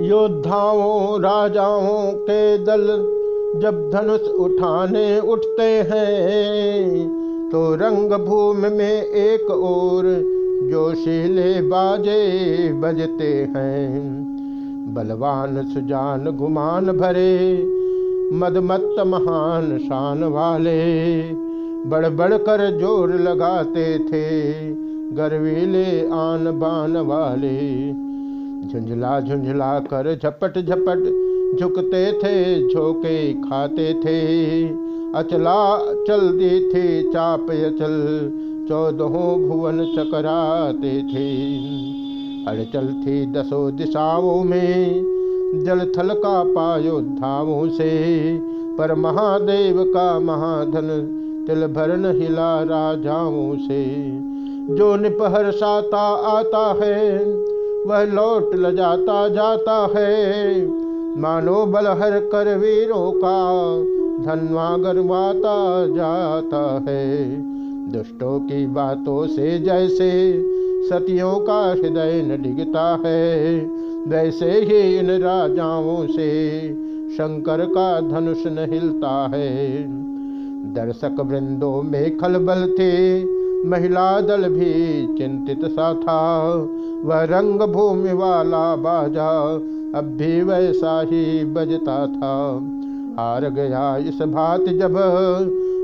योद्धाओं, राजाओं के दल जब धनुष उठाने उठते हैं तो रंग भूमि में एक और जोशीले बाजे बजते हैं। बलवान, सुजान, गुमान भरे, मदमत्त महान शान वाले बड़ बड़ कर ज़ोर लगाते थे, गर्वीले आन बान वाले। झुंझला झुंझला कर झपट झपट झुकते थे, झोंके खाते थे। अचला चल दी थी चाप अचल, चौदहों भुवन चकराते थे। अड़चल थी दसों दिशाओं में, जल थल का पायोद्धाओं से। पर महादेव का महाधन तिल भरन हिला राजाओं से। जो निपहर साता आता है वह लौट ल जाता है। मानो बलहर कर वीरों का धनवा गरवाता जाता है। दुष्टों की बातों से जैसे सतियों का हृदय न डिगता है, वैसे ही इन राजाओं से शंकर का धनुष न हिलता है। दर्शक वृंदों में खलबल थे महिला दल भी चिंतित सा था। वह रंग भूमि वाला बाजा अब भी वैसा ही बजता था। हार गया इस भात जब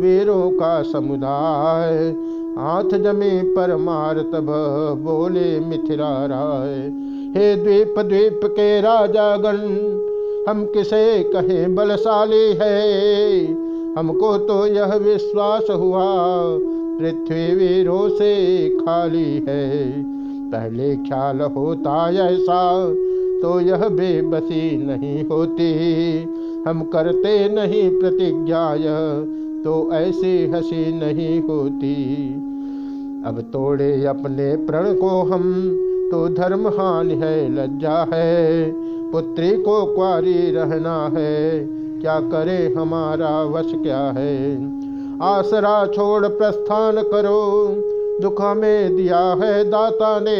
वीरों का समुदाय। हाथ जमी पर मार तब बोले मिथिला राय, हे द्वीप द्वीप के राजागण, हम किसे कहे बलशाली है? हमको तो यह विश्वास हुआ पृथ्वी वीरों से खाली है। पहले ख्याल होता ऐसा तो यह बेबसी नहीं होती। हम करते नहीं प्रतिज्ञा तो ऐसी हँसी नहीं होती। अब तोड़े अपने प्रण को हम तो धर्म हानि है, लज्जा है। पुत्री को क्वारी रहना है, क्या करे हमारा वश क्या है? आसरा छोड़ प्रस्थान करो। दुख में दिया है दाता ने।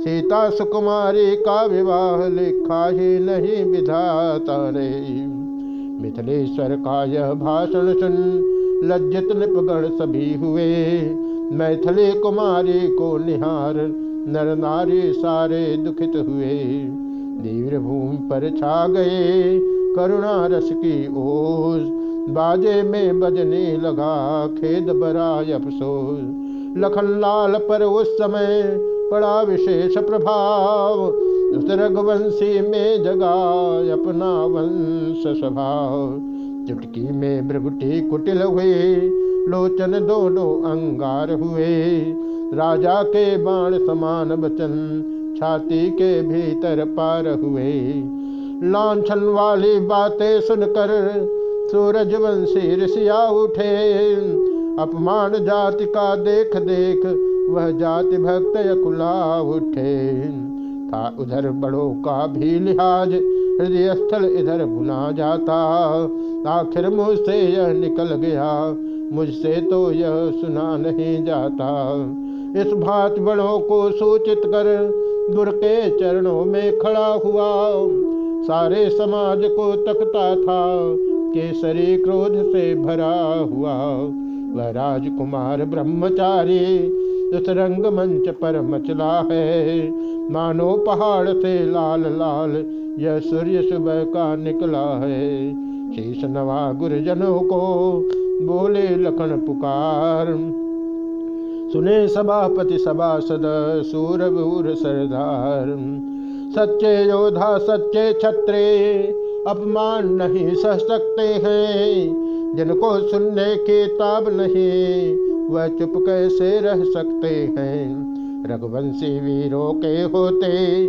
सीता सुकुमारी का विवाह लिखा ही नहीं विधाता ने। मिथिलेश्वर का यह भाषण सुन लज्जित निपगण सभी हुए। मैथिली कुमारी को निहार नर नारी सारे दुखित हुए। दीव्र भूमि पर छा गए। करुणा रस की ओस बाजे में बजने लगा खेद बरा अफसोस। लखन लाल पर उस समय पड़ा विशेष प्रभाव, उस रघुवंशी में जगा अपना वंश स्वभाव। चुटकी में भ्रगुटी कुटिल हुए, लोचन दोनों अंगार हुए। राजा के बाण समान बचन, छाती के भीतर पार हुए। लाछन वाली बातें सुनकर सूरज वंशी ऋषिया उठे। अपमान जाति का देख देख वह जाति भक्त यकुला उठे। था उधर बड़ों का भी लिहाज हृदय स्थल इधर भुना जाता। आखिर मुझसे यह निकल गया, मुझसे तो यह सुना नहीं जाता। इस भात बड़ों को सूचित कर गुर के चरणों में खड़ा हुआ। सारे समाज को तकता था, केसरी क्रोध से भरा हुआ। वह राजकुमार ब्रह्मचारी उस रंग मंच पर मचला है। मानो पहाड़ से लाल लाल, यह सूर्य सुबह का निकला है। शीश नवा गुरुजनों को बोले लखन पुकार। सुने सभापति सभासद, सूरभूर सरदार। सच्चे योद्धा, सच्चे छत्रे, अपमान नहीं सह सकते हैं। जिनको सुनने की ताब नहीं, वह चुप कैसे रह सकते हैं? रघुवंशी वीरों के होते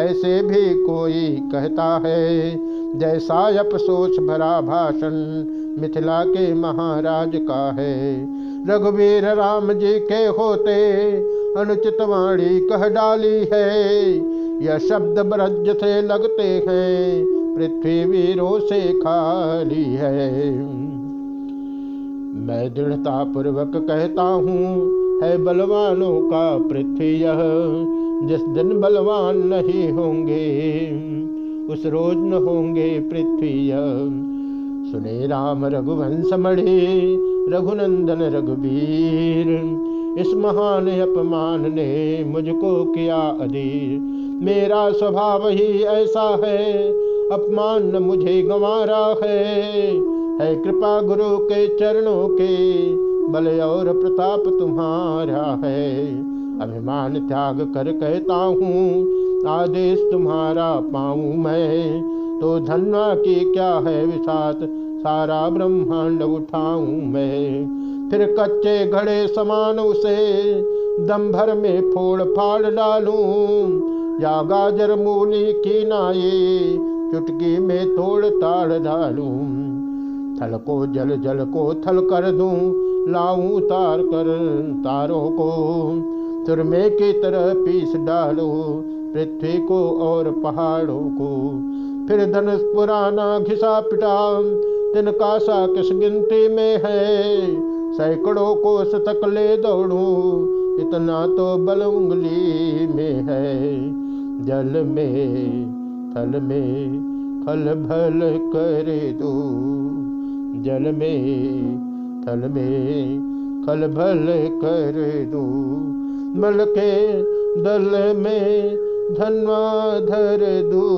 ऐसे भी कोई कहता है, जैसा अफसोस भरा भाषण मिथिला के महाराज का है। रघुवीर राम जी के होते अनुचित वाणी कह डाली है। यह शब्द ब्रज से लगते हैं पृथ्वी वीरों से खाली है। मैं दृढ़ता पूर्वक कहता हूँ, है बलवानों का पृथ्वी यह, जिस दिन बलवान नहीं होंगे, उस रोज न होंगे पृथ्वी सुने राम रघुवंश मणि रघुनंदन रघुवीर इस महान अपमान ने मुझको किया अधीर। मेरा स्वभाव ही ऐसा है, अपमान न मुझे गंवारा है। है कृपा गुरु के चरणों के, बल और प्रताप तुम्हारा है। अभिमान त्याग कर कहता हूँ, आदेश तुम्हारा पाऊँ मैं। तो धन्वा की क्या है विषात सारा ब्रह्मांड उठाऊं मैं। फिर कच्चे घड़े समान उसे दम भर में फोड़ फाड़ डालूं। या गाजर मूली की नाये चुटकी में तोड़ ताड़ डालूं। थल को जल जल को थल कर दूँ, लाऊं तार कर तारों को। तुरमे की तरह पीस डालो, पृथ्वी को और पहाड़ों को। फिर धनुष पुराना घिसा पिटा तिनका सा किस गिनती में है। सैकड़ों को शतक ले दौड़ू, इतना तो बल उंगली में है, जल में, थल में, खल भल कर दो, जल में, थल में, खल भल कर दो मल के दल में धनवा धर दो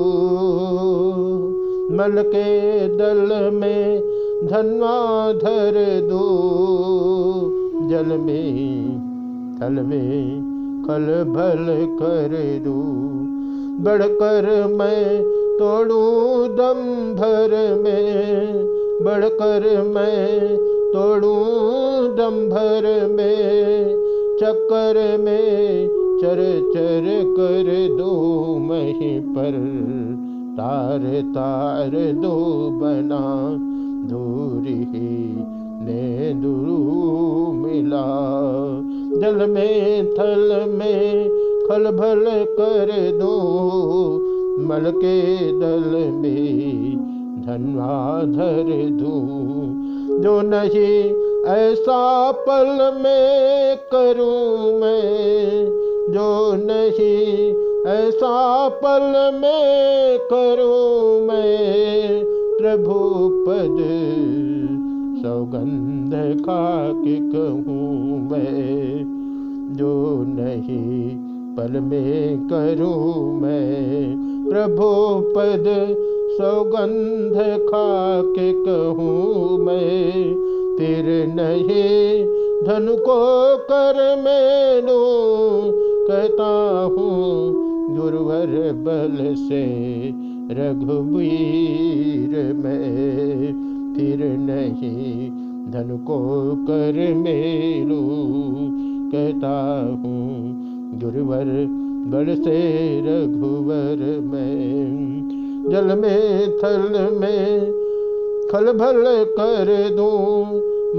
मल के दल में धनवाधर दू, जल में, थल में खल भल कर दू। बढ़कर मैं तोड़ू दम भर में, बढ़कर मैं तोड़ू दम भर में, चक्कर में चर चर कर दो, मही पर तार तार दो बना। दूरी ही ने दूरू मिला। जल में, थल में खल भल कर दो। मल के दल में धनवा धर दू। जो नहीं, ऐसा पल में करूँ मैं। जो नहीं, ऐसा पल में करूँ मैं। प्रभु पद सौगंध खा के कहूँ मैं, जो नहीं पल में करूँ मैं। प्रभु पद सौगंध खा के कहूँ मैं फिर नहीं धन को कर मैनू कहता हूँ गुरुवर बल से रघुवीर में फिर नहीं धन को कर मेलू। कहता हूँ गुरुवर बल से रघुवर में। जल में, थल में खल भल कर दूँ,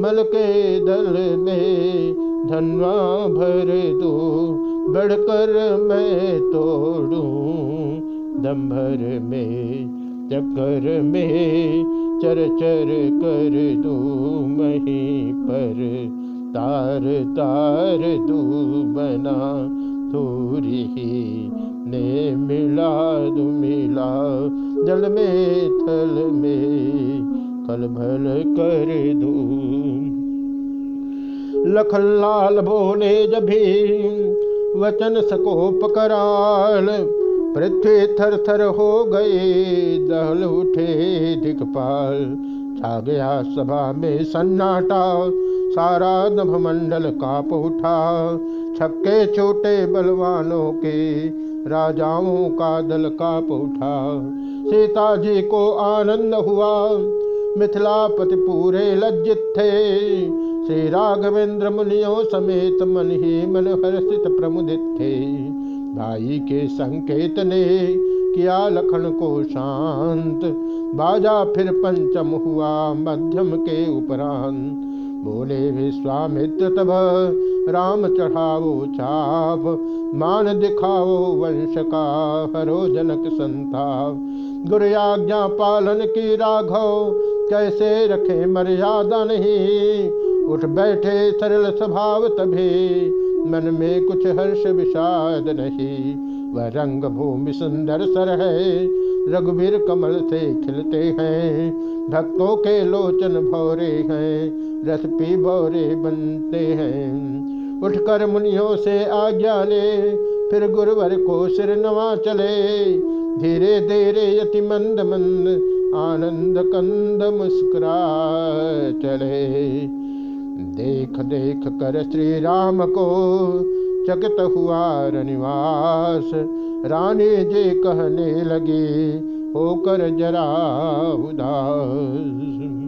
मल के दल में धनवा भर दो। बढ़कर मैं तोड़ू दम्भर में, चक्कर में, चर चर कर दो मही पर। तार तार दू बना थोड़ी ने मिला दू मिला जल में, थल में कल भल कर दू। लखन लाल बोले जभी वचन सकोप कराल पृथ्वी थर थर हो गए दहल उठे दिखपाल छा गया सभा में सन्नाटा, सारा नभमंडल काप उठा। छक्के छोटे बलवानों के, राजाओं का दल काप उठा। सीता जी को आनंद हुआ मिथिलापति पूरे लज्जित थे। श्री राघवेंद्र मुनियों समेत मन ही मन हर्षित प्रमुदित थे। भाई के संकेत ने किया लखन को शांत। बाजा फिर पंचम हुआ मध्यम के उपरांत। बोले विश्वामित्र तब राम चढ़ाओ चाप। मान दिखाओ वंश का हरो जनक संताप। गुरु आज्ञा पालन की राघव, कैसे रखे मर्यादा नहीं। उठ बैठे सरल स्वभाव तभी। मन में कुछ हर्ष विषाद नहीं। वह रंग भूमि सुंदर सर है, रघुवीर कमल से खिलते हैं, भक्तों के लोचन भौरे हैं, रस पी भौरे बनते हैं। उठकर मुनियों से आज्ञा ले, फिर गुरुवर को सिर नवा चले। धीरे धीरे यति मंद मंद आनंद कंद मुस्कुरा चले। देख देख कर श्री राम को चकित हुआ रनिवास। रानी जी कहने लगी, होकर जरा उदास।